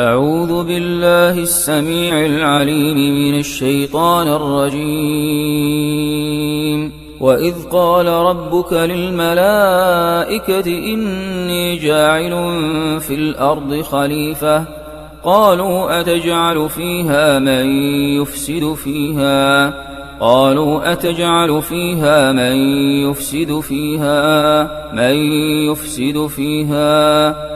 أعوذ بالله السميع العليم من الشيطان الرجيم. وإذ قال ربك للملائكة إني جاعل في الأرض خليفة. قالوا أتجعل فيها من يفسد فيها؟ قالوا أتجعل فيها من يفسد فيها؟ من يفسد فيها؟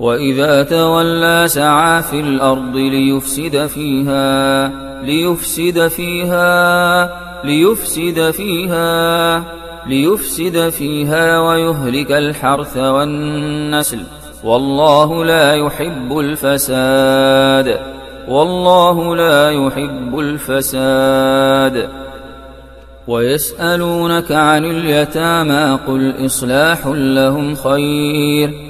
وإذا تولى سعى في الأرض ليفسد فيها ليفسد فيها ليفسد فيها ليفسد فيها ويهلك الحرث والنسل. والله لا يحب الفساد والله لا يحب الفساد. ويسألونك عن اليتامى قل إصلاح لهم خير.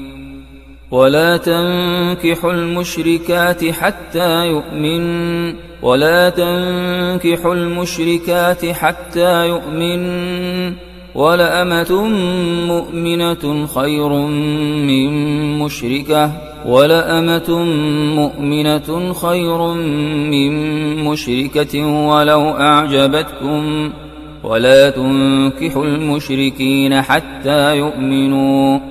ولا تنكحوا المشركات حتى يؤمن ولا تنكحوا المشركات حتى يؤمن ولأمة مؤمنة خير من مشركة ولأمة مؤمنة خير من مشركة ولو أعجبتكم ولا تنكحوا المشركين حتى يؤمنوا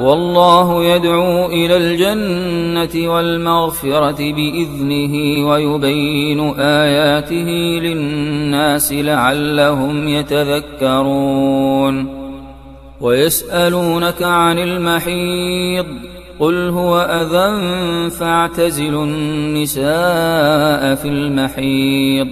والله يدعو إلى الجنة والمغفرة بإذنه ويبين آياته للناس لعلهم يتذكرون. ويسألونك عن المحيض قل هو أذى فاعتزلوا النساء في المحيض.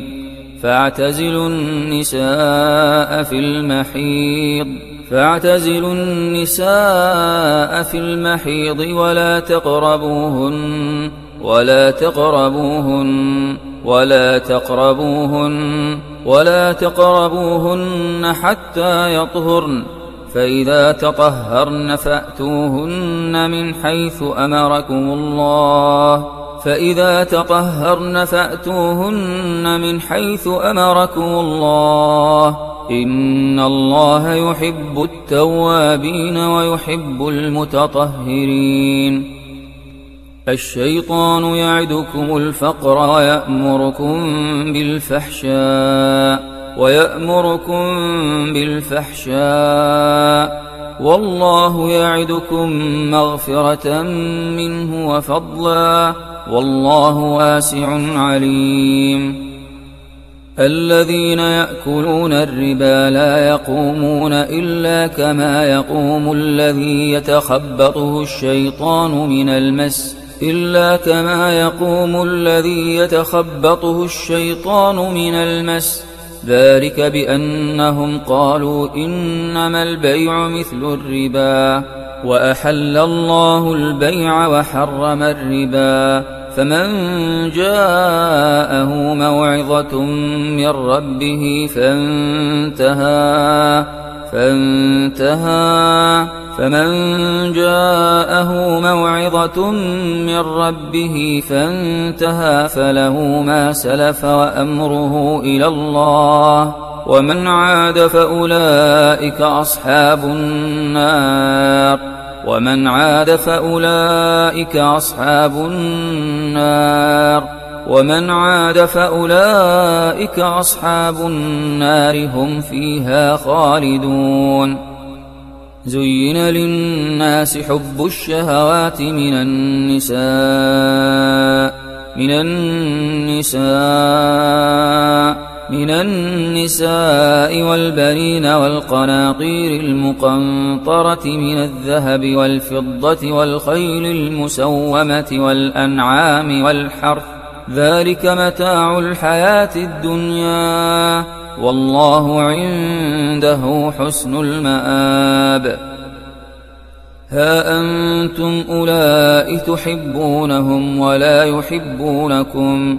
فاعتزلوا النساء في المحيض. فاعتزلوا النساء في المحيض ولا تقربوهن ولا تقربوهن ولا تقربوهن ولا تقربوهن حتى يطهرن. فإذا تطهرن فأتوهن من حيث أمركم الله. فإذا تطهرن فأتوهن من حيث أمركم الله. إن الله يحب التوابين ويحب المتطهرين. الشيطان يعدكم الفقر ويأمركم بالفحشاء ويأمركم بالفحشاء. والله يعدكم مغفرة منه وفضلا. والله واسع عليم. الذين يأكلون الربا لا يقومون إلا كما يقوم الذي يتخبطه الشيطان من المس إلا كما يقوم الذي يتخبطه الشيطان من المس. ذلك بأنهم قالوا إنما البيع مثل الربا وأحل الله البيع وحرم الربا. فمن جاءه موعظة من ربه فانتهى فانتهى. فمن جاءه موعظة من ربه فانتهى فله ما سلف وأمره إلى الله. ومن عاد فأولئك أصحاب النار. ومن عاد فأولئك أصحاب النار. ومن عاد فأولئك أصحاب النار هم فيها خالدون. زين للناس حب الشهوات من النساء من النساء. من النساء والبنين والقناطير المقنطرة من الذهب والفضة والخيل المسومة والأنعام والحرث. ذلك متاع الحياة الدنيا. والله عنده حسن المآب. ها أنتم أولئك تحبونهم ولا يحبونكم.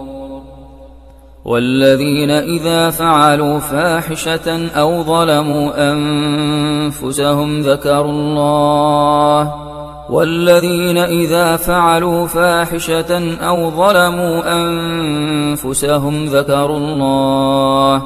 والذين إذا فعلوا فاحشة أو ظلموا أنفسهم ذكروا الله والذين إذا فعلوا فاحشة أو ظلموا أنفسهم ذكروا الله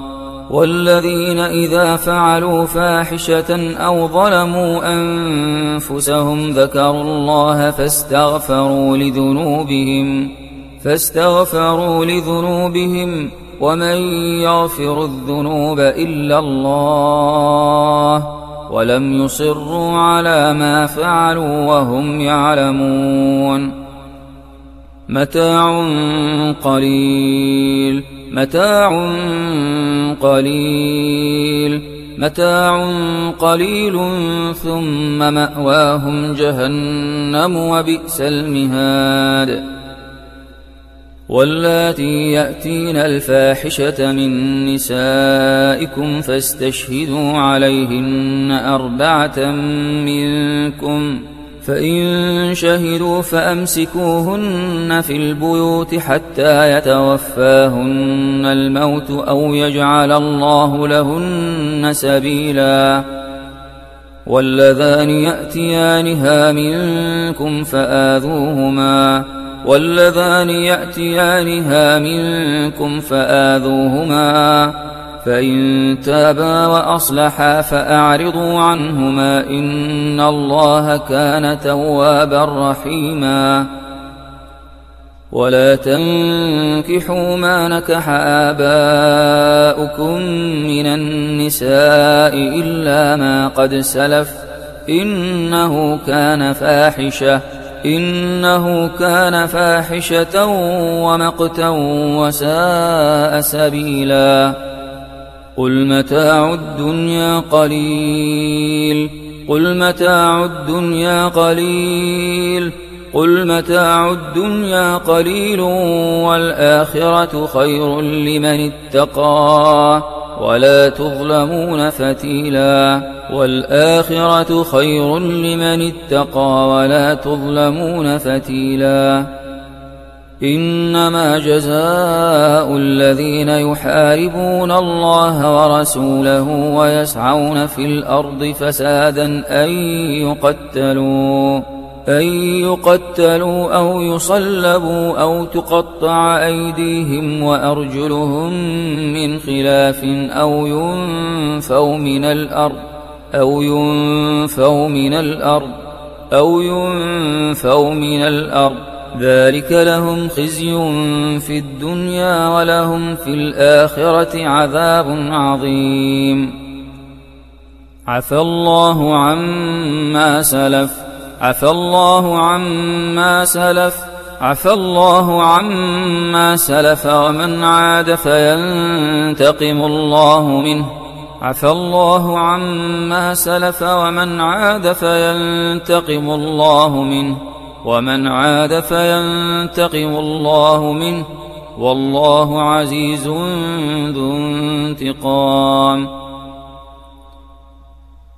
والذين إذا فعلوا فاحشة أو ظلموا أنفسهم ذكروا الله فاستغفروا لذنوبهم فاستغفروا لذنوبهم ومن يغفر الذنوب إلا الله ولم يصروا على ما فعلوا وهم يعلمون. متاع قليل متاع قليل متاع قليل ثم مأواهم جهنم وبئس المهاد. واللاتي يأتين الفاحشة من نسائكم فاستشهدوا عليهن أربعة منكم فإن شهدوا فأمسكوهن في البيوت حتى يتوفاهن الموت أو يجعل الله لهن سبيلا واللذان يأتيانها منكم فآذوهما واللذان يأتيانها منكم فآذوهما فإن تابا وأصلحا فأعرضوا عنهما إن الله كان توابا رحيما ولا تنكحوا ما نكح آباؤكم من النساء إلا ما قد سلف إنه كان فاحشةً إنه كان فاحشة ومقتا وساء سبيلا. قل متاع الدنيا قليل. قل متاع الدنيا قليل. قل متاع الدنيا قليل والآخرة خير لمن اتقى. ولا تظلمون فتيلا والآخرة خير لمن اتقى ولا تظلمون فتيلا إنما جزاء الذين يحاربون الله ورسوله ويسعون في الأرض فسادا أن يقتلوا أن يقتلوا أو يصلبوا أو تقطع أيديهم وأرجلهم من خلاف أو ينفوا من الأرض أو ينفوا من الأرض أو ينفوا من الأرض. ذلك لهم خزي في الدنيا ولهم في الآخرة عذاب عظيم. عفى الله عما سلف. عفى الله عما سلف عفى الله عما سلف ومن عاد فينتقم الله منه. عفى الله عما سلف ومن عاد فينتقم الله منه. ومن عاد فينتقم الله منه. والله عزيز ذو انتقام.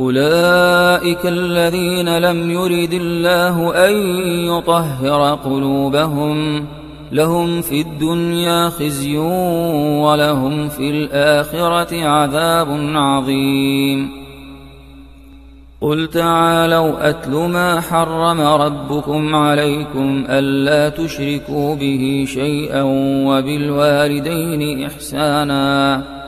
أولئك الذين لم يرد الله أن يطهر قلوبهم لهم في الدنيا خزي ولهم في الآخرة عذاب عظيم. قل تعالوا أتل ما حرم ربكم عليكم ألا تشركوا به شيئا وبالوالدين إحسانا.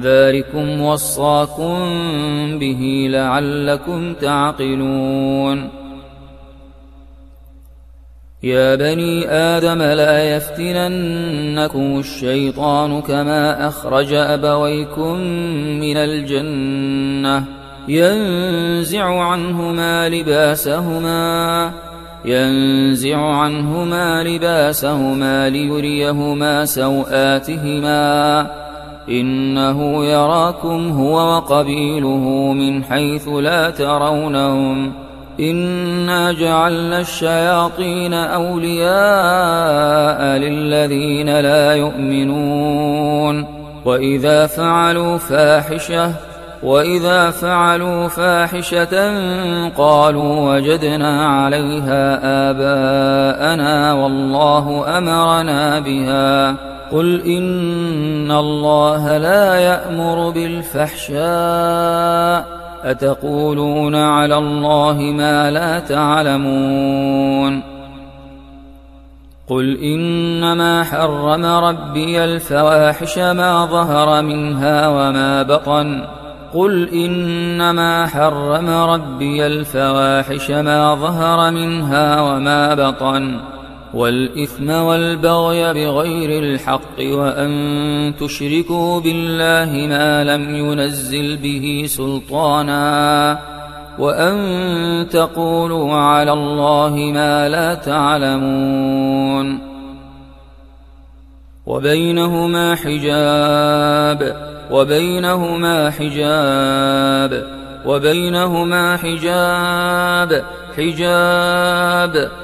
ذلكم وصاكم به لعلكم تعقلون. يا بني آدم لا يفتننكم الشيطان كما أخرج أبويكم من الجنة ينزع عنهما لباسهما ينزع عنهما لباسهما ليريهما سوآتهما. إنه يراكم هو وقبيله من حيث لا ترونهم. إنا جعلنا الشياطين أولياء للذين لا يؤمنون. وإذا فعلوا فاحشة وإذا فعلوا فاحشة قالوا وجدنا عليها آباءنا والله أمرنا بها. قل إن الله لا يأمر بالفحشاء أتقولون على الله ما لا تعلمون قل إنما حرم ربي الفواحش ما ظهر منها وما بطن قل إنما حرم ربي الفواحش ما ظهر منها وما بطن والإثم والبغي بغير الحق وأن تشركوا بالله ما لم ينزل به سلطانا وأن تقولوا على الله ما لا تعلمون وبينهما حجاب وبينهما حجاب وبينهما حجاب حجاب حجاب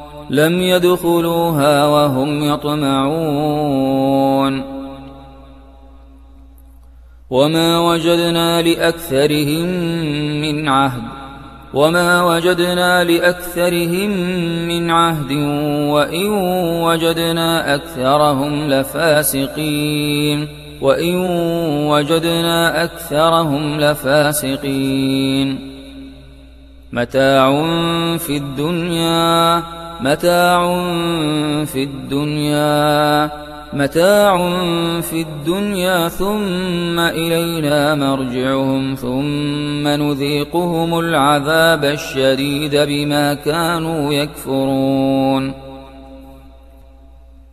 لم يدخلوها وهم يطمعون. وما وجدنا لأكثرهم من عهد وما وجدنا لأكثرهم من عهد وإن وجدنا أكثرهم لفاسقين. وإن وجدنا أكثرهم لفاسقين. متاع في الدنيا متاع في الدنيا متاع في الدنيا ثم إلينا مرجعهم ثم نذيقهم العذاب الشديد بما كانوا يكفرون.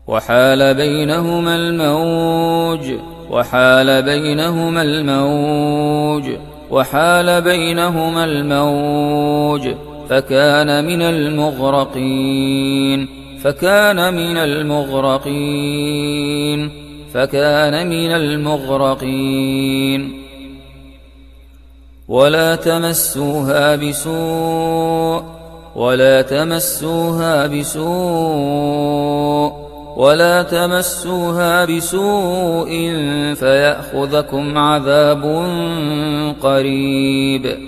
وحال بينهما الموج وحال بينهما الموج وحال بينهما الموج. فكان من المغرقين فكان من المغرقين فكان من المغرقين. ولا تمسوها بسوء ولا تمسوها بسوء ولا تمسوها بسوء فيأخذكم عذاب قريب.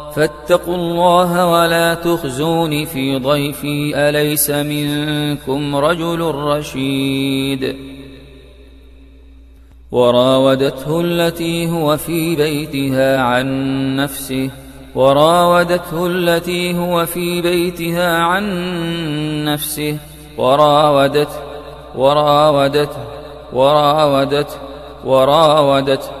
فاتقوا الله ولا تخزون في ضيفي أليس منكم رجل رشيد وراودته التي هو في بيتها عن نفسه وراودته التي هو في بيتها عن نفسه وراودته وراودته وراودته وراودته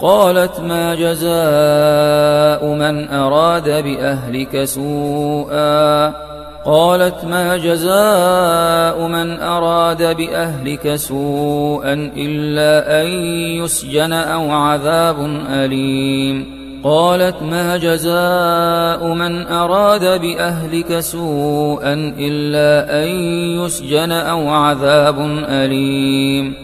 قالت ما جزاء من أراد بأهلك سوءا؟ قالت ما جزاء من أراد بأهلك سوءا إلا أن يسجن أو عذاب أليم. قالت ما جزاء من أراد بأهلك سوءا إلا أن يسجن أو عذاب أليم.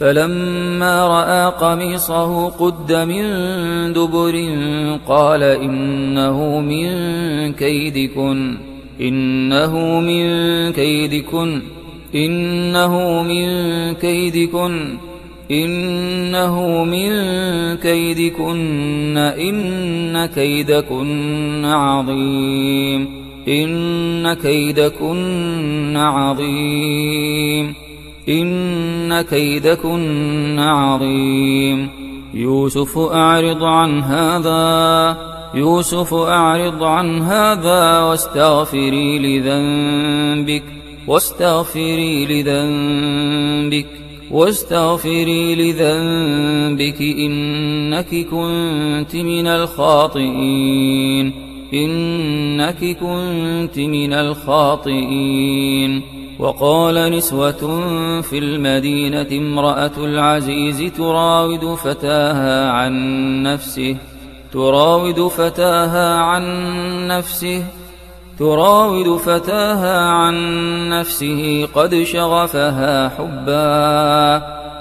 فلما رأى قميصه قد من دبر قال إنه من كيدكن إنه من كيدكن إنه من كيدكن إنه من كيدكن إن كيدكن عظيم إن كيدكن عظيم. إن كيدكن عظيم. يوسف أعرض عن هذا. يوسف أعرض عن هذا واستغفري لذنبك. واستغفري لذنبك. واستغفري لذنبك. إنك كنت من الخاطئين. إنك كنت من الخاطئين. وقال نسوة في المدينة امرأة العزيز تراود فتاها عن نفسه تراود فتاها عن نفسه تراود فتاها عن نفسه قد شغفها حبا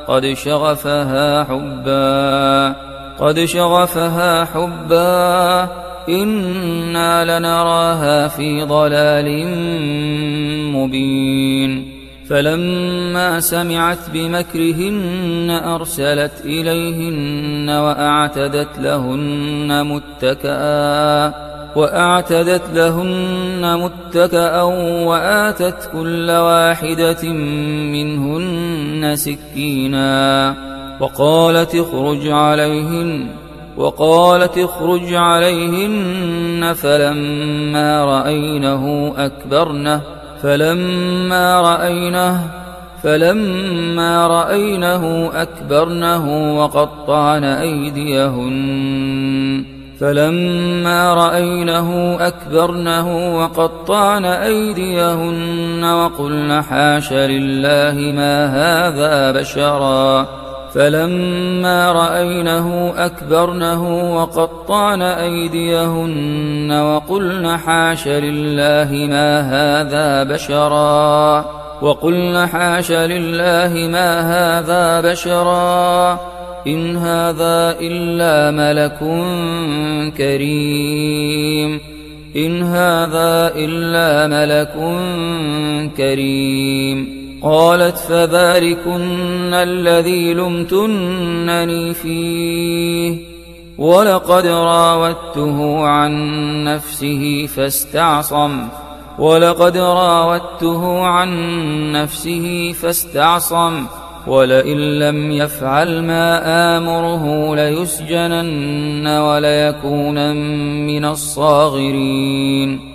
قد شغفها حبا قد شغفها حبا. إنا لنراها في ضلال مبين فلما سمعت بمكرهن أرسلت إليهن وأعتدت لهن متكئا وأعتدت لهن متكأ وآتت كل واحدة منهن سكينا وقالت اخرج عليهن وقالت اخرج عليهن فلما رأينه أكبرنه فلما رأينه فلما رأينه أكبرنه وقطعن أيديهن فلما رأينه أكبرنه وقطعن أيديهن وقلن حاش لله ما هذا بشرا. فلما رأينه أكبرنه وقطعن أيديهن وقلن حاش لله ما هذا بشرا. وقلن حاش لله ما هذا بشرا. إن هذا إلا ملك كريم. إن هذا إلا ملك كريم. قالت فذلكن الذي لمتنني فيه ولقد راودته عن نفسه فاستعصم ولقد راودته عن نفسه فاستعصم ولئن لم يفعل ما آمره ليسجنن وليكونن من الصاغرين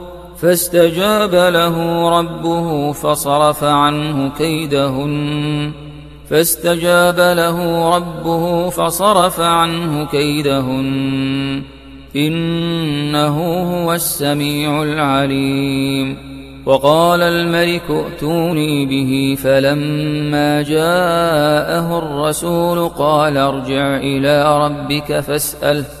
فاستجاب له ربه فصرف عنه كيدهن. فاستجاب له ربه فصرف عنه كيدهن. إنه هو السميع العليم. وقال الملك ائتوني به فلما جاءه الرسول قال ارجع إلى ربك فاسأله.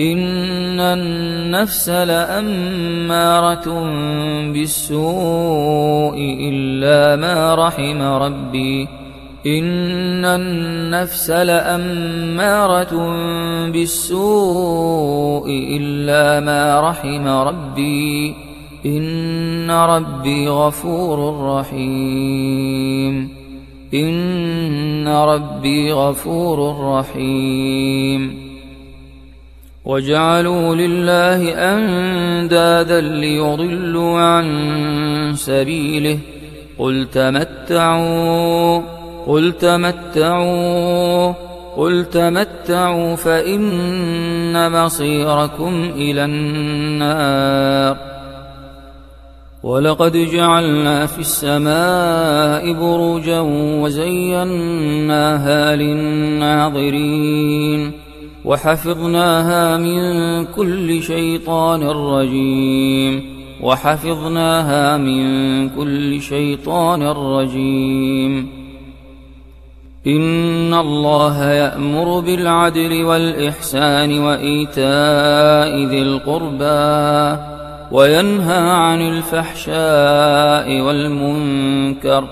إن النفس لأمارة بالسوء إلا ما رحم ربي. إن النفس لأمارة بالسوء إلا ما رحم ربي. إن ربي غفور رحيم. إن ربي غفور رحيم. وجعلوا لله أندادا ليضلوا عن سبيله. قل تمتعوا قل تمتعوا قل تمتعوا فإن مصيركم إلى النار. ولقد جعلنا في السماء بروجا وزيناها للناظرين. وحفظناها من كل شيطان رجيم. وحفظناها من كل شيطان رجيم. إن الله يأمر بالعدل والإحسان وإيتاء ذي القربى وينهى عن الفحشاء والمنكر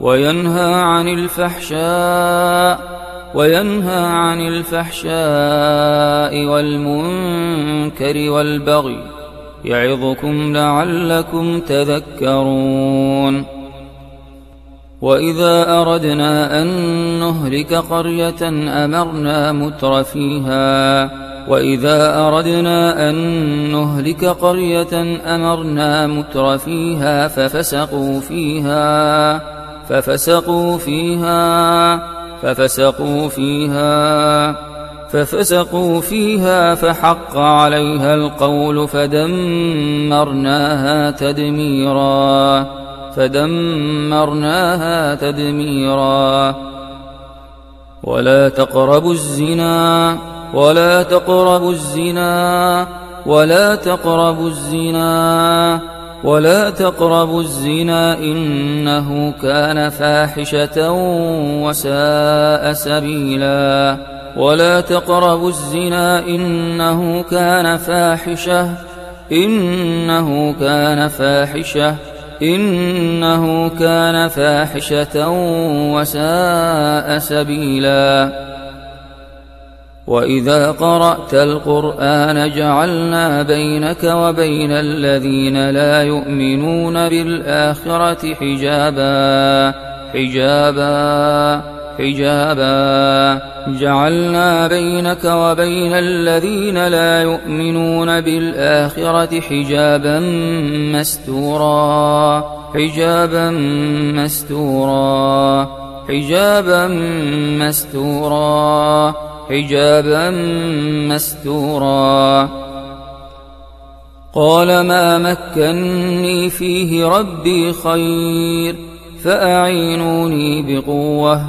وينهى عن الفحشاء وينهى عن الفحشاء والمنكر والبغي يعظكم لعلكم تذكرون. وإذا أردنا أن نهلك قرية أمرنا متر فيها. وإذا أردنا أن نهلك قرية أمرنا متر فيها ففسقوا فيها ففسقوا فيها ففسقوا فيها ففسقوا فيها فحق عليها القول فدمرناها تدميرا فدمرناها تدميرا. ولا تقربوا الزنا ولا تقربوا الزنا ولا تقربوا الزنا. ولا تقربوا الزنا إنه كان فاحشة وساء سبيلا. ولا تقربوا الزنا إنه كان فاحشة إنه كان فاحشة إنه كان فاحشة وساء سبيلا. وإذا قرأت القرآن جعلنا بينك وبين الذين لا يؤمنون بالآخرة حجابا حجابا حجابا. جعلنا بينك وبين الذين لا يؤمنون بالآخرة حجابا مستورا حجابا مستورا حجابا مستورا. حجابا مستورا. قال ما مكني فيه ربي خير فأعينوني بقوة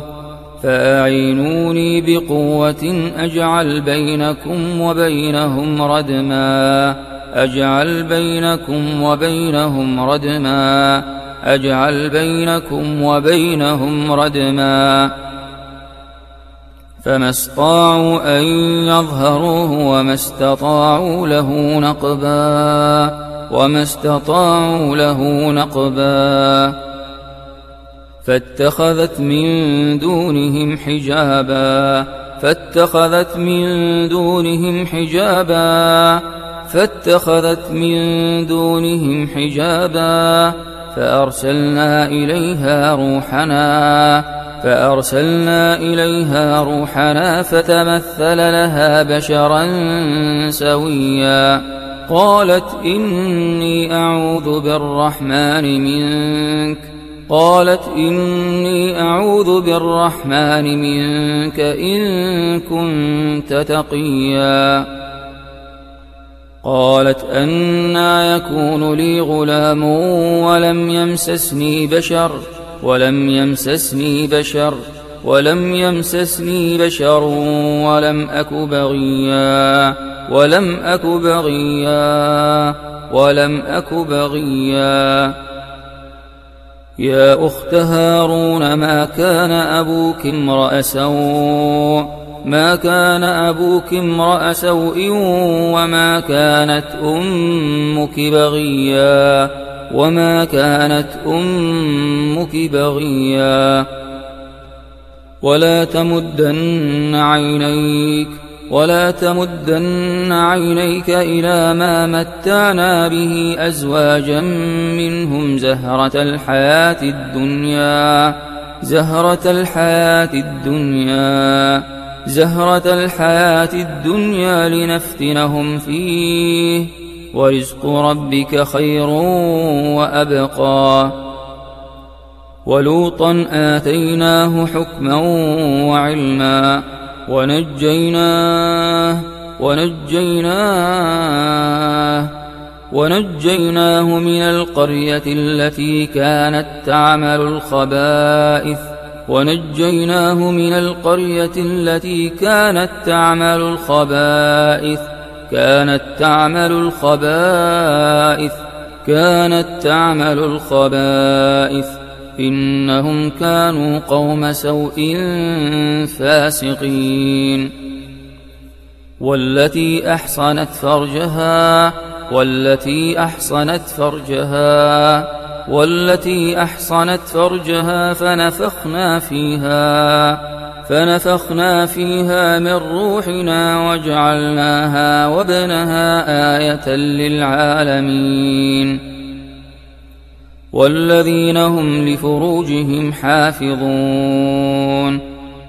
فأعينوني بقوة أجعل بينكم وبينهم ردما. أجعل بينكم وبينهم ردما. أجعل بينكم وبينهم ردما. فما استطاعوا أن يظهروه وما استطاعوا له نقبا وما استطاعوا له نقبا فاتخذت من دونهم حجابا فاتخذت من دونهم حجابا فاتخذت من دونهم حجابا فأرسلنا إليها روحنا فأرسلنا إليها روحنا فتمثل لها بشرا سويا. قالت إني أعوذ بالرحمن منك. قالت إني أعوذ بالرحمن منك إن كنت تقيا. قالت أنا يكون لي غلام ولم يمسسني بشر. ولم يمسسني بشر ولم يمسسني بشر ولم أك بغيا ولم أك بغيا ولم أك بغيا. يا أخت هارون ما كان أبوك امرأ سوء؟ ما كان أبوك امرأ سوء وما كانت أمك بغيا؟ وما كانت أمك بغيا ولا تمدن عينيك ولا تمدن عينيك إلى ما متعنا به أزواجا منهم زهرة الحياة الدنيا زهرة الحياة الدنيا زهرة الحياة الدنيا لنفتنهم فيه ورزق ربك خير وأبقى. ولوطا آتيناه حكما وعلما ونجيناه ونجيناه ونجيناه من القرية التي كانت تعمل الخبائث. ونجيناه من القرية التي كانت تعمل الخبائث. كانت تعمل الخبائث كانت تعمل الخبائث. إنهم كانوا قوم سوء فاسقين. والتي أحصنت فرجها والتي أحصنت فرجها والتي أحصنت فرجها فنفخنا فيها. فنفخنا فيها من روحنا وجعلناها وابنها آية للعالمين. والذين هم لفروجهم حافظون.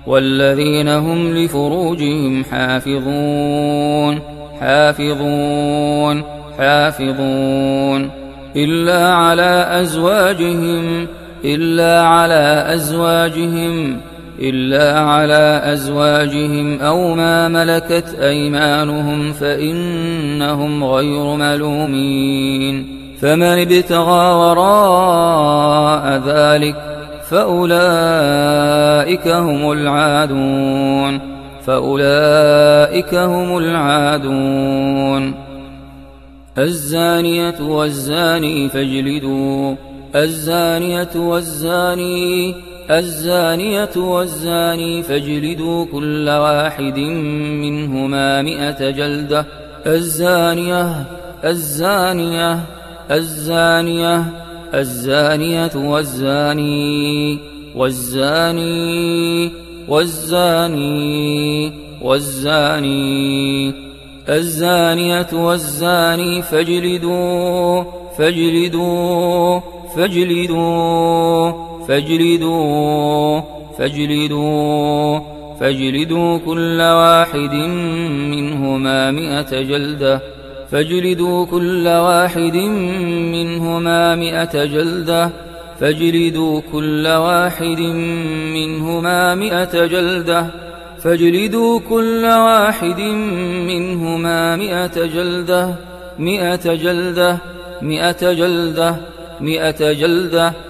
والذين هم لفروجهم حافظون. حافظون. حافظون. إلا على أزواجهم. إلا على أزواجهم. إلا على أزواجهم أو ما ملكت أيمانهم فإنهم غير ملومين فمن ابتغى وراء ذلك فأولئك هم العادون فأولئك هم العادون الزانية والزاني فاجلدوا الزانية والزاني الزانية والزاني فاجلدوا كل واحد منهما مئة جلدة. الزانية الزانية الزانية الزانية والزاني والزاني والزاني والزاني. الزانية والزاني فاجلدوا فاجلدوا فاجلدوا. فاجلدوا فاجلدوا فاجلدوا كل واحد منهما مئة جلدة فاجلدوا كل واحد منهما مئة جلدة فاجلدوا كل واحد منهما مئة جلدة فاجلدوا كل واحد منهما مئة جلدة مئة جلدة مئة جلدة مئة جلدة.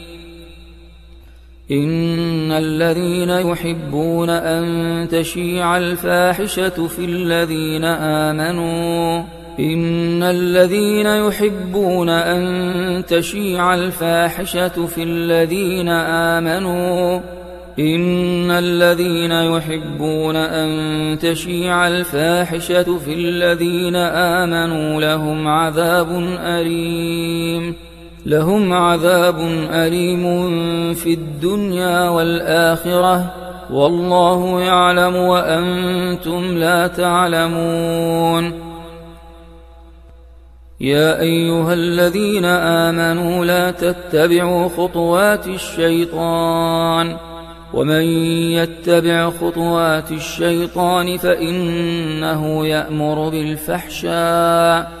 إن الذين يحبون أن تشيع الفاحشة في الذين آمنوا إن الذين يحبون أن تشيع الفاحشة في الذين آمنوا إن الذين يحبون أن تشيع الفاحشة في الذين آمنوا لهم عذاب أليم. لهم عذاب أليم في الدنيا والآخرة والله يعلم وأنتم لا تعلمون. يا أيها الذين آمنوا لا تتبعوا خطوات الشيطان. ومن يتبع خطوات الشيطان فإنه يأمر بالفحشاء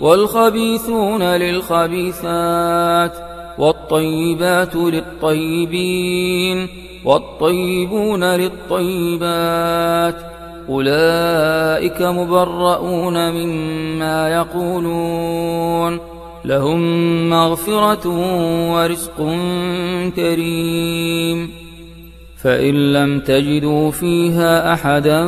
والخبيثون للخبيثات والطيبات للطيبين والطيبون للطيبات أولئك مبرؤون مما يقولون لهم مغفرة ورزق كريم فإن لم تجدوا فيها أحدا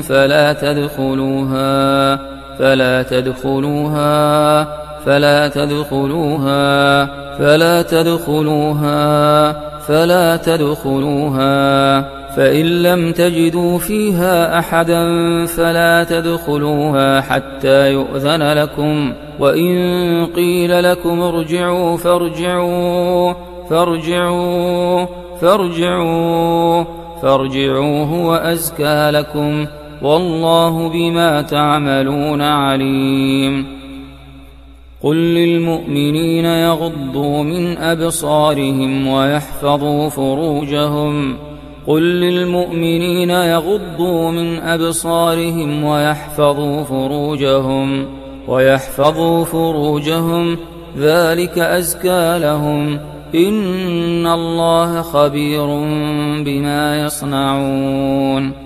فلا تدخلوها فلا تدخلوها فلا تدخلوها فلا تدخلوها فلا تدخلوها. فإن لم تجدوا فيها أحدا فلا تدخلوها حتى يؤذن لكم وإن قيل لكم ارجعوا فارجعوا فارجعوا فارجعوا فارجعوا هو أزكى لكم. والله بما تعملون عليم. قل للمؤمنين يغضوا من أبصارهم ويحفظوا فروجهم. قل للمؤمنين يغضوا من أبصارهم ويحفظوا فروجهم. ويحفظوا فروجهم. ذلك أزكى لهم. إن الله خبير بما يصنعون.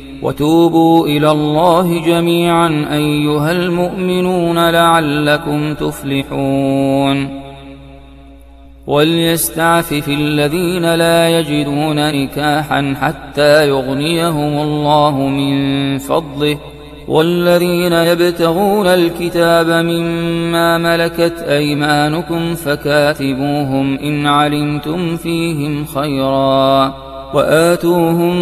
وتوبوا إلى الله جميعا أيها المؤمنون لعلكم تفلحون. وليستعفف الذين لا يجدون نكاحا حتى يغنيهم الله من فضله. والذين يبتغون الكتاب مما ملكت أيمانكم فكاتبوهم إن علمتم فيهم خيرا. وآتوهم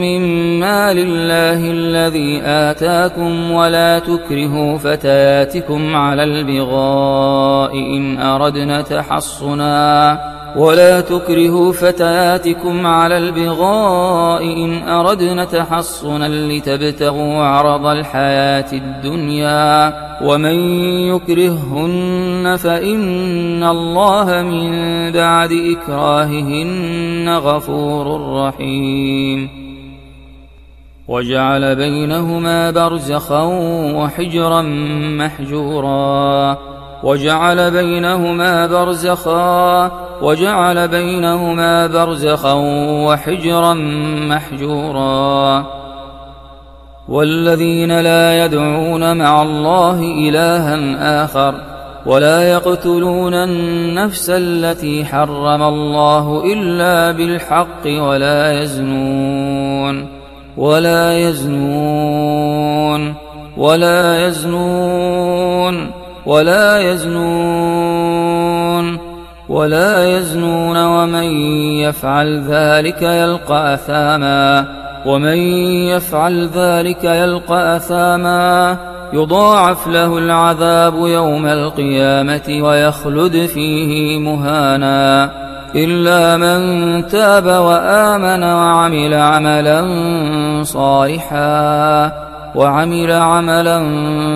مما لله الذي آتاكم ولا تكرهوا فتياتكم على البغاء إن أردنا تحصنا ولا تكرهوا فتياتكم على البغاء إن أردنا تحصنا لتبتغوا عرض الحياة الدنيا ومن يكرههن فإن الله من بعد إكراههن غفور رحيم. وجعل بينهما برزخا وحجرا محجورا. وجعل بينهما برزخا وجعل بينهما برزخا وحجرا محجورا. والذين لا يدعون مع الله إلها آخر ولا يقتلون النفس التي حرم الله إلا بالحق ولا يزنون ولا يزنون ولا يزنون. ولا يزنون ولا يزنون ومن يفعل ذلك يلقى أثاما ومن يفعل ذلك يلقى أثاما يضاعف له العذاب يوم القيامة ويخلد فيه مهانا. إلا من تاب وآمن وعمل عملا صالحا وعمل عملا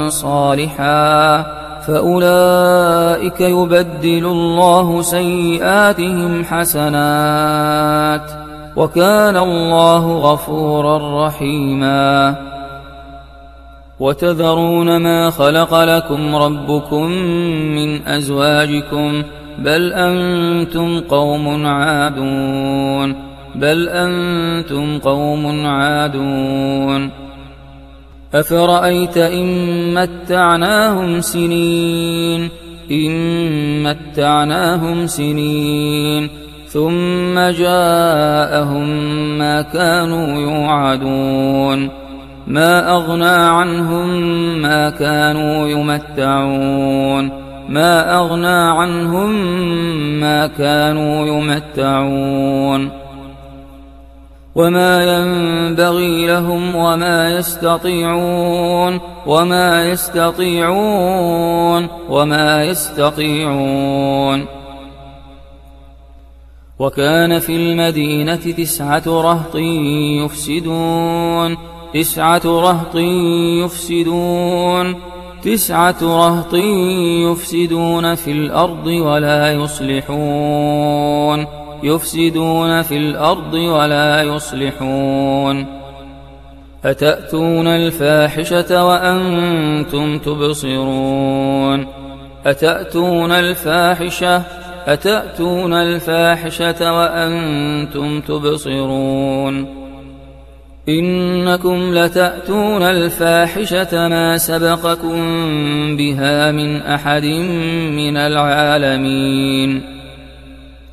صالحا. فأولئك يبدل الله سيئاتهم حسنات وكان الله غفورا رحيما. وتذرون ما خلق لكم ربكم من أزواجكم بل أنتم قوم عادون بل أنتم قوم عادون. أفرأيت إن متعناهم سنين؟ إن متعناهم سنين. ثم جاءهم ما كانوا يوعدون. ما أغنى عنهم ما كانوا يمتعون. ما أغنى عنهم ما كانوا يمتعون. وما ينبغي لهم وما يستطيعون وما يستطيعون وما يستطيعون وكان في المدينة تسعة رهط يفسدون تسعة رهط يفسدون تسعة رهط يفسدون في الأرض ولا يصلحون يفسدون في الأرض ولا يصلحون أتأتون الفاحشة وأنتم تبصرون أتأتون الفاحشة أتأتون الفاحشة وأنتم تبصرون إنكم لتأتون الفاحشة ما سبقكم بها من أحد من العالمين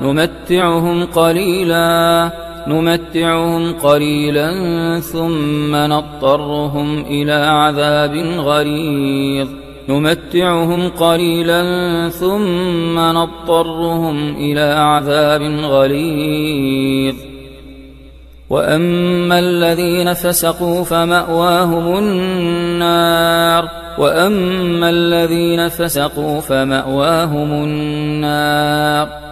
نمتعهم قليلا نمتعهم قليلا ثم نضطرهم إلى عذاب غليظ. نمتعهم قليلا ثم نضطرهم إلى عذاب غليظ. وأما الذين فسقوا فمأواهم النار. وأما الذين فسقوا فمأواهم النار.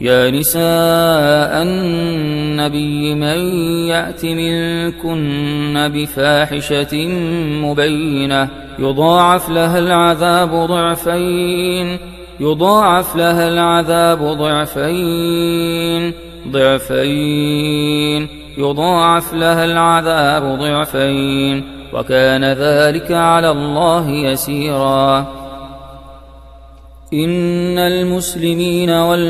يا نساء النبي من يأت منكن بفاحشة مبينة يضاعف لها العذاب ضعفين يضاعف لها العذاب ضعفين ضعفين يضاعف لها العذاب ضعفين وكان ذلك على الله يسيرا. إن المسلمين والمسلمين